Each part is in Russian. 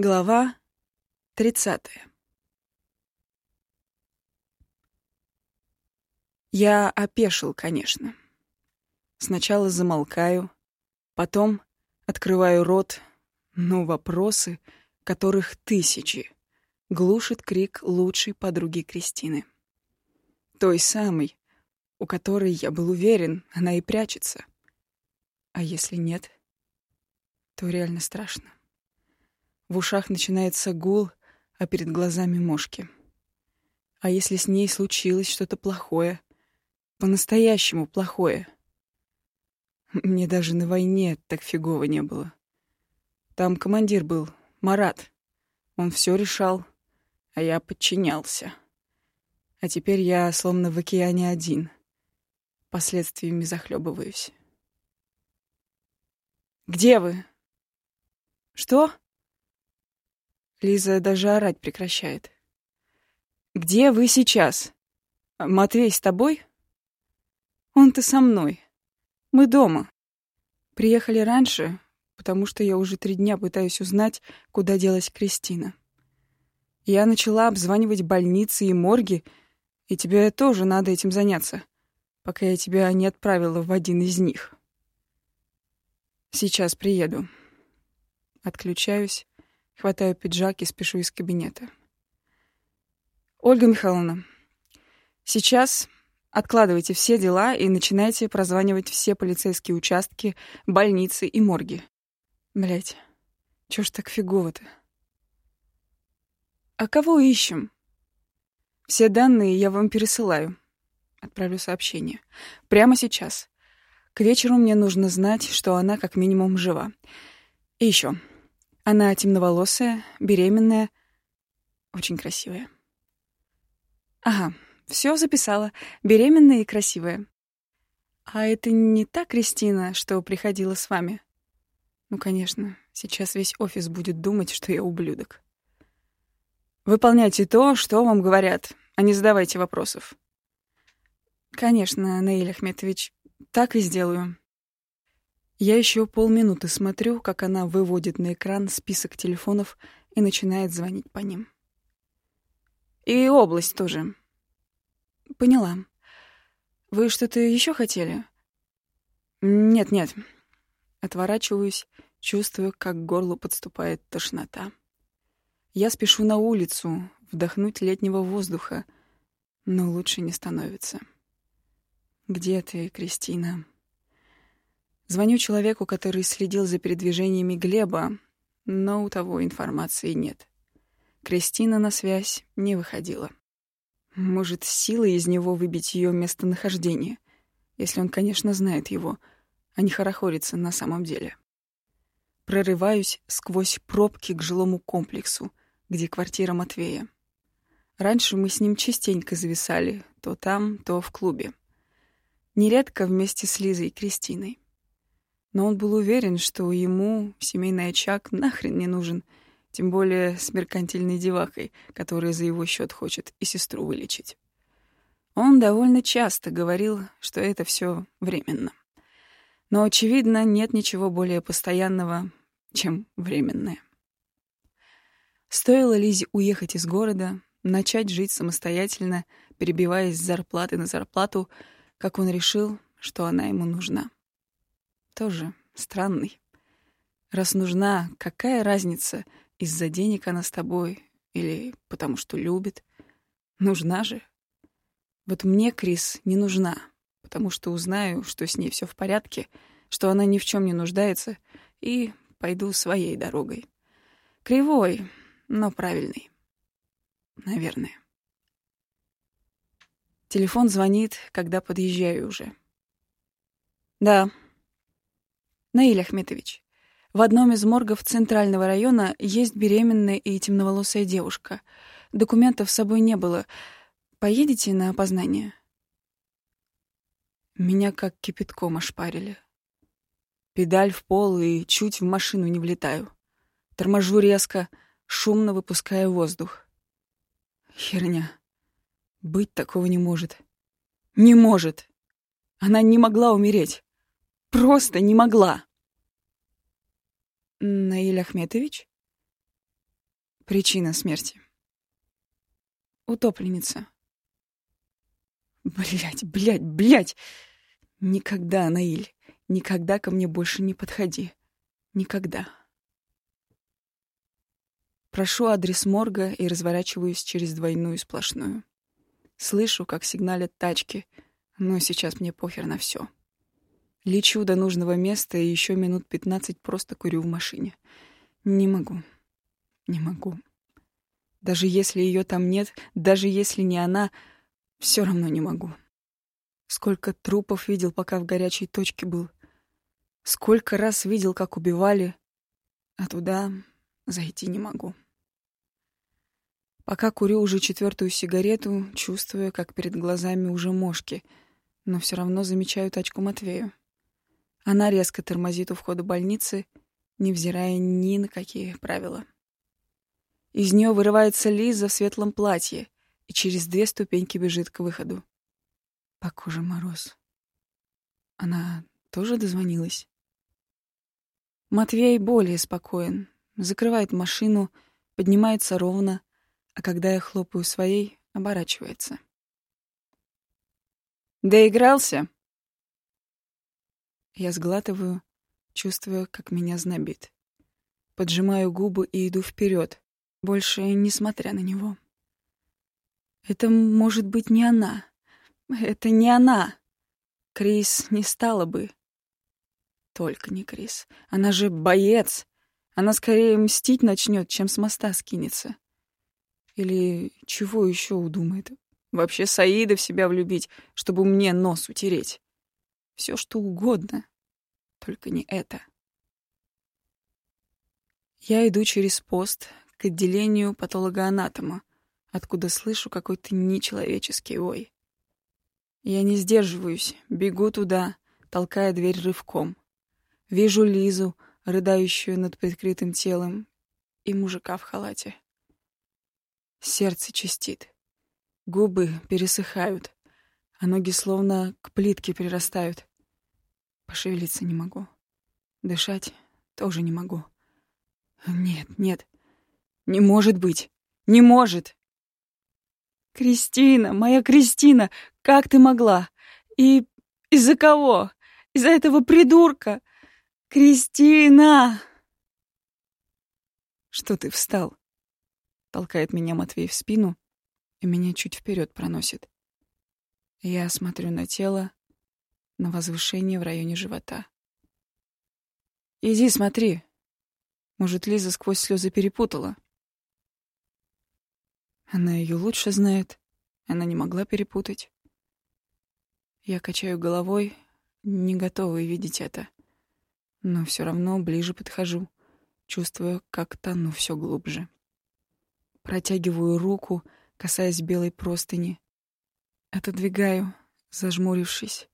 Глава тридцатая. Я опешил, конечно. Сначала замолкаю, потом открываю рот, но вопросы, которых тысячи, глушит крик лучшей подруги Кристины. Той самой, у которой, я был уверен, она и прячется. А если нет, то реально страшно. В ушах начинается гул, а перед глазами мошки. А если с ней случилось что-то плохое? По-настоящему плохое? Мне даже на войне так фигово не было. Там командир был, Марат. Он все решал, а я подчинялся. А теперь я словно в океане один. Последствиями захлебываюсь. «Где вы?» «Что?» Лиза даже орать прекращает. «Где вы сейчас? Матвей с тобой?» «Он-то со мной. Мы дома. Приехали раньше, потому что я уже три дня пытаюсь узнать, куда делась Кристина. Я начала обзванивать больницы и морги, и тебе тоже надо этим заняться, пока я тебя не отправила в один из них. Сейчас приеду. Отключаюсь Хватаю пиджак и спешу из кабинета. «Ольга Михайловна, сейчас откладывайте все дела и начинайте прозванивать все полицейские участки, больницы и морги. Блять, чё ж так фигово-то? А кого ищем? Все данные я вам пересылаю. Отправлю сообщение. Прямо сейчас. К вечеру мне нужно знать, что она как минимум жива. И еще. Она темноволосая, беременная, очень красивая. Ага, все записала. Беременная и красивая. А это не та Кристина, что приходила с вами? Ну, конечно, сейчас весь офис будет думать, что я ублюдок. Выполняйте то, что вам говорят, а не задавайте вопросов. Конечно, Наиль Ахметович, так и сделаю. Я еще полминуты смотрю, как она выводит на экран список телефонов и начинает звонить по ним. И область тоже. Поняла. Вы что-то еще хотели? Нет, нет. Отворачиваюсь, чувствую, как к горлу подступает тошнота. Я спешу на улицу, вдохнуть летнего воздуха, но лучше не становится. Где ты, Кристина? Звоню человеку, который следил за передвижениями Глеба, но у того информации нет. Кристина на связь не выходила. Может, силой из него выбить ее местонахождение, если он, конечно, знает его, а не хорохорится на самом деле. Прорываюсь сквозь пробки к жилому комплексу, где квартира Матвея. Раньше мы с ним частенько зависали, то там, то в клубе. Нередко вместе с Лизой и Кристиной. Но он был уверен, что ему семейный очаг нахрен не нужен, тем более с меркантильной девакой, которая за его счет хочет и сестру вылечить. Он довольно часто говорил, что это все временно. Но, очевидно, нет ничего более постоянного, чем временное. Стоило Лизе уехать из города, начать жить самостоятельно, перебиваясь с зарплаты на зарплату, как он решил, что она ему нужна тоже странный. Раз нужна, какая разница, из-за денег она с тобой или потому что любит? Нужна же. Вот мне Крис не нужна, потому что узнаю, что с ней все в порядке, что она ни в чем не нуждается, и пойду своей дорогой. Кривой, но правильный. Наверное. Телефон звонит, когда подъезжаю уже. «Да», Наиль Ахметович, в одном из моргов Центрального района есть беременная и темноволосая девушка. Документов с собой не было. Поедете на опознание? Меня как кипятком ошпарили. Педаль в пол и чуть в машину не влетаю. Торможу резко, шумно выпуская воздух. Херня. Быть такого не может. Не может. Она не могла умереть. Просто не могла. Наиль Ахметович? Причина смерти. Утопленница. Блять, блять, блять! Никогда, Наиль, никогда ко мне больше не подходи. Никогда. Прошу адрес морга и разворачиваюсь через двойную сплошную. Слышу, как сигналят тачки, но сейчас мне похер на все. Лечу до нужного места и еще минут пятнадцать просто курю в машине. Не могу. Не могу. Даже если ее там нет, даже если не она, все равно не могу. Сколько трупов видел, пока в горячей точке был. Сколько раз видел, как убивали, а туда зайти не могу. Пока курю уже четвертую сигарету, чувствую, как перед глазами уже мошки, но все равно замечаю тачку Матвею. Она резко тормозит у входа больницы, невзирая ни на какие правила. Из нее вырывается Лиза в светлом платье и через две ступеньки бежит к выходу. По коже мороз. Она тоже дозвонилась? Матвей более спокоен, закрывает машину, поднимается ровно, а когда я хлопаю своей, оборачивается. «Доигрался?» Я сглатываю, чувствуя, как меня знобит. Поджимаю губы и иду вперед, больше несмотря на него. Это может быть не она. Это не она. Крис не стала бы. Только не Крис. Она же боец. Она скорее мстить начнет, чем с моста скинется. Или чего еще удумает? Вообще Саида в себя влюбить, чтобы мне нос утереть. Все что угодно, только не это. Я иду через пост к отделению патологоанатома, откуда слышу какой-то нечеловеческий ой. Я не сдерживаюсь, бегу туда, толкая дверь рывком. Вижу Лизу, рыдающую над прикрытым телом, и мужика в халате. Сердце чистит. Губы пересыхают, а ноги словно к плитке прирастают. Пошевелиться не могу. Дышать тоже не могу. Нет, нет. Не может быть. Не может. Кристина, моя Кристина, как ты могла? И из-за кого? Из-за этого придурка? Кристина! Что ты встал? Толкает меня Матвей в спину и меня чуть вперед проносит. Я смотрю на тело, на возвышение в районе живота. «Иди, смотри. Может, Лиза сквозь слезы перепутала?» Она ее лучше знает. Она не могла перепутать. Я качаю головой, не готовая видеть это. Но все равно ближе подхожу, чувствуя, как тону все глубже. Протягиваю руку, касаясь белой простыни. Отодвигаю, зажмурившись.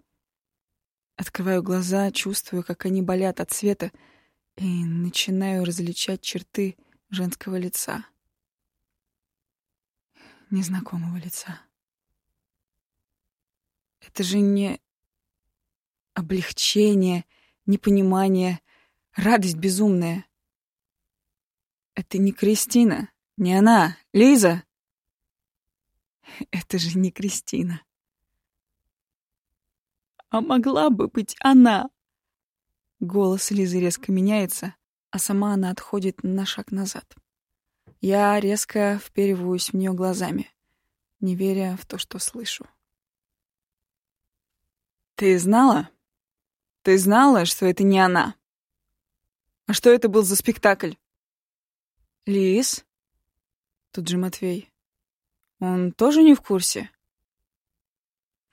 Открываю глаза, чувствую, как они болят от света, и начинаю различать черты женского лица. Незнакомого лица. Это же не облегчение, непонимание, радость безумная. Это не Кристина. Не она, Лиза. Это же не Кристина. А могла бы быть она. Голос Лизы резко меняется, а сама она отходит на шаг назад. Я резко впериваюсь в нее глазами, не веря в то, что слышу. «Ты знала? Ты знала, что это не она? А что это был за спектакль?» «Лиз?» Тут же Матвей. Он тоже не в курсе?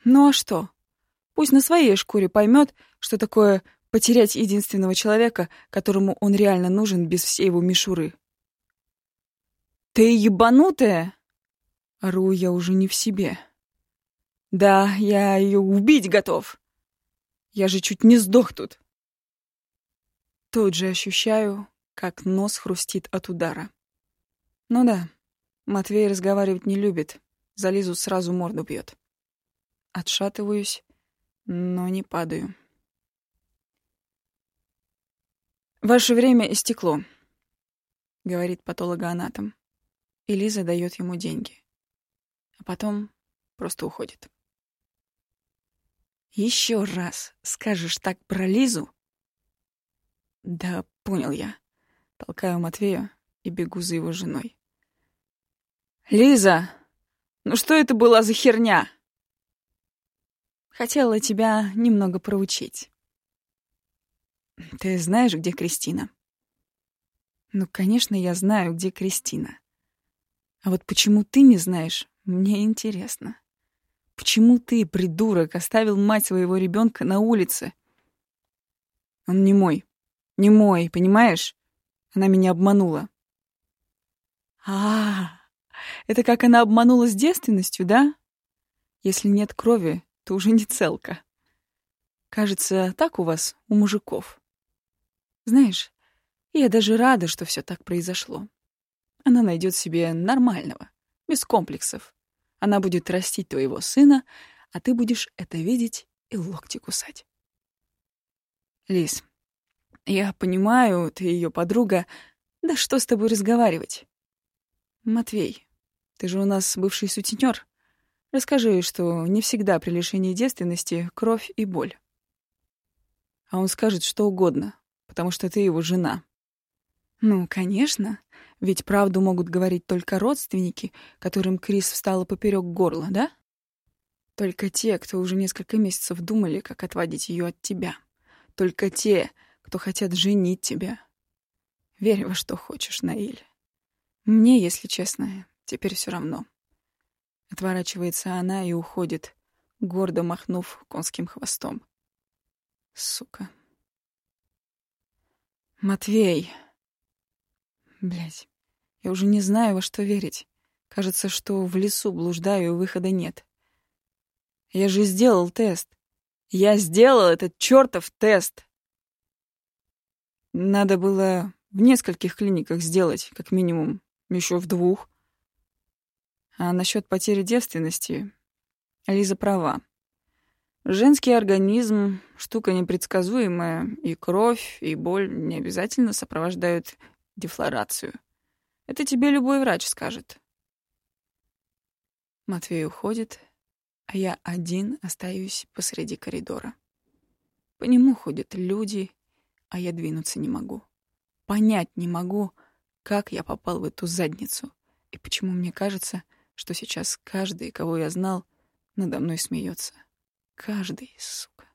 Ну а что? Пусть на своей шкуре поймет, что такое потерять единственного человека, которому он реально нужен без всей его мишуры. «Ты ебанутая?» Ору я уже не в себе. «Да, я ее убить готов. Я же чуть не сдох тут». Тут же ощущаю, как нос хрустит от удара. Ну да, Матвей разговаривать не любит. За Лизу сразу морду бьет. Отшатываюсь, но не падаю. «Ваше время истекло», — говорит патологоанатом. и Лиза дает ему деньги. А потом просто уходит. Еще раз скажешь так про Лизу? Да, понял я. Толкаю Матвея и бегу за его женой. Лиза, ну что это была за херня? Хотела тебя немного проучить. Ты знаешь, где Кристина? Ну, конечно, я знаю, где Кристина. А вот почему ты не знаешь, мне интересно. Почему ты, придурок, оставил мать своего ребенка на улице? Он не мой. Не мой, понимаешь? Она меня обманула. А, -а, а, это как она обманула с девственностью, да? Если нет крови, то уже не целка. Кажется, так у вас, у мужиков. Знаешь, я даже рада, что все так произошло. Она найдет себе нормального, без комплексов. Она будет растить твоего сына, а ты будешь это видеть и локти кусать. Лис, я понимаю, ты ее подруга. Да что с тобой разговаривать? Матвей, ты же у нас бывший сутенер. Расскажи, что не всегда при лишении девственности кровь и боль. А он скажет что угодно, потому что ты его жена. Ну, конечно, ведь правду могут говорить только родственники, которым Крис встала поперек горла, да? Только те, кто уже несколько месяцев думали, как отводить ее от тебя. Только те, кто хотят женить тебя. Верь во что хочешь, Наиль. Мне, если честно, теперь все равно. Отворачивается она и уходит, гордо махнув конским хвостом. Сука. Матвей. Блять. Я уже не знаю, во что верить. Кажется, что в лесу блуждаю, выхода нет. Я же сделал тест. Я сделал этот чертов тест. Надо было в нескольких клиниках сделать, как минимум, еще в двух. А насчет потери девственности Лиза права. Женский организм — штука непредсказуемая, и кровь, и боль не обязательно сопровождают дефлорацию. Это тебе любой врач скажет. Матвей уходит, а я один остаюсь посреди коридора. По нему ходят люди, а я двинуться не могу. Понять не могу, как я попал в эту задницу и почему мне кажется, что сейчас каждый, кого я знал, надо мной смеется. Каждый, сука.